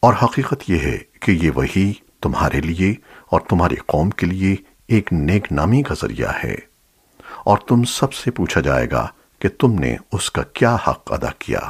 اور حقیقت یہ ہے کہ یہ وہی تمہارے لیے اور تمہاری قوم کے لیے ایک نیک نامی کا ذریعہ ہے۔ اور تم سب سے پوچھا جائے گا کہ تم نے اس کا کیا حق ادا کیا۔